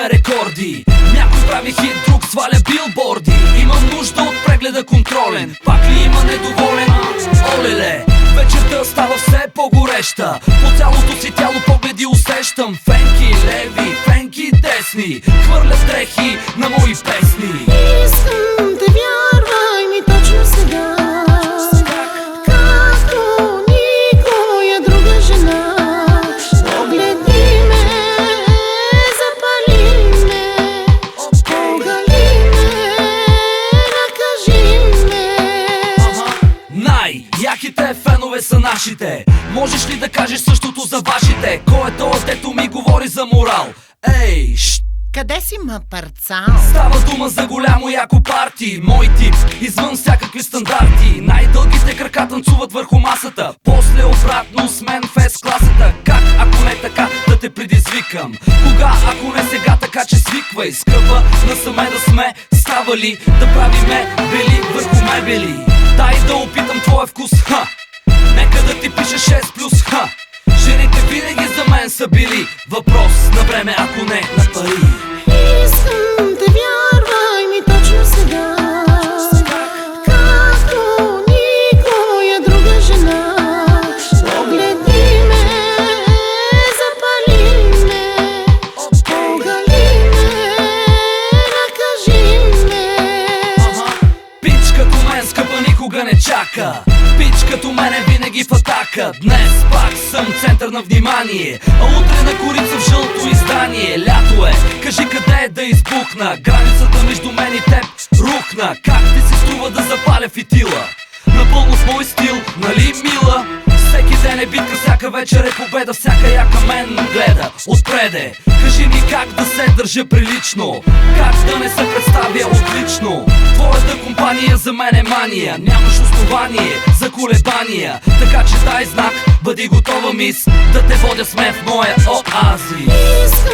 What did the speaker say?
биеме рекорди. Някой прави хит, друг сваля билборди. Имам нужда от прегледа контролен. Пак ли има недоволен? Олеле, вечерта става все по-гореща. По цялото си тяло погледи усещам. Фенки леви, фенки десни. Хвърлят дрехи на мои песни. Искам Най-яките фенове са нашите Можеш ли да кажеш същото за вашите? Кой е този, дето ми говори за морал? Ей, шт! Къде си ма парцал? Става дума за голямо яко парти Мой тип, извън всякакви стандарти Най-дългите крака танцуват върху масата После обратно с мен S класата Как, ако не така, да те предизвикам Кога, ако не сега, така че свиквай Скъпа, насаме да сме ставали Да правиме бели върху мебели Дай да опитам твоя вкус, ха. Нека да ти пише 6 плюс, ха. Жените винаги за мен са били Въпрос на време, ако не чака Пич като мен е винаги в атака. Днес пак съм център на внимание. А утре на корица в жълто издание. Лято е, кажи къде е да избухна. Границата между мен и теб рухна. Как ти се струва да запаля фитила? Напълно с мой стил, нали мила? Всеки ден е битка, всяка вечер е победа Всяка яка мен гледа отпреде Ми как да се държа прилично. Как да не се представя отлично. Твоята компания за мен е мания. Нямаш основание за колебания. Така че дай знак, бъди готова мис Да те водя с мен в моя оазис